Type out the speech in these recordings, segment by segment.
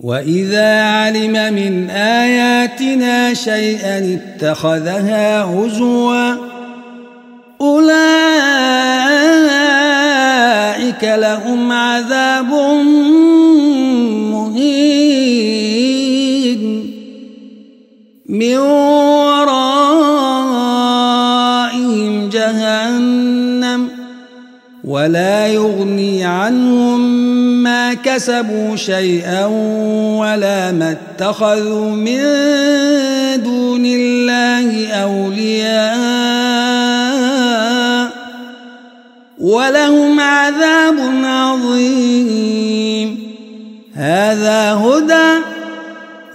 وإذا علم من آياتنا شيئا اتخذها هزوا أولئك لهم عذاب مهين من ولا يغني عنهم ما كسبوا شيئا ولا ما اتخذوا من دون الله أولياء ولهم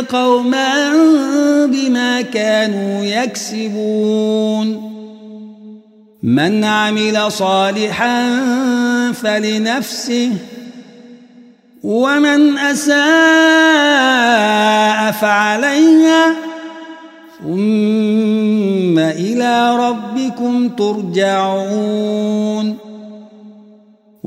قوما بما كانوا يكسبون. من عمل صالحا فلنفسه ومن أساء فعليها ثم إلى ربكم ترجعون.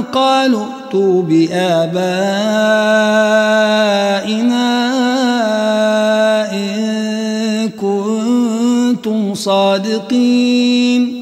قالوا ائتوا بآبائنا إن كنتم صادقين.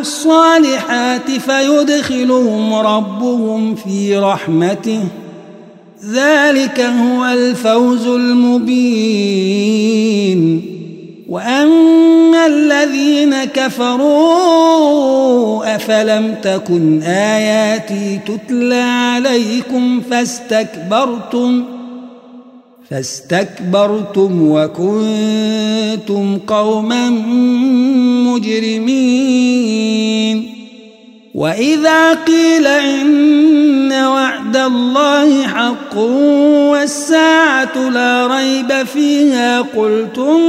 الصالحات فيدخلهم ربهم في رحمته. ذلك هو الفوز المبين. وأما الذين كفروا أفلم تكن آياتي تتلى عليكم فاستكبرتم ۖ فاستكبرتم وكنتم قوما مجرمين وإذا قيل إن وعد الله حق والساعة لا ريب فيها قلتم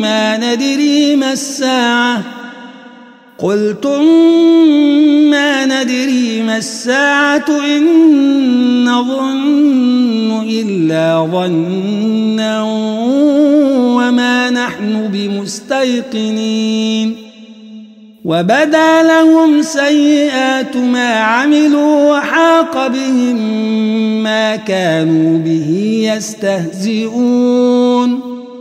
ما ندري ما الساعة. قلتم ما ندري ما الساعة إن نظن إلا ظنا وما نحن بمستيقنين. وبدا لهم سيئات ما عملوا وحاق بهم ما كانوا به يستهزئون.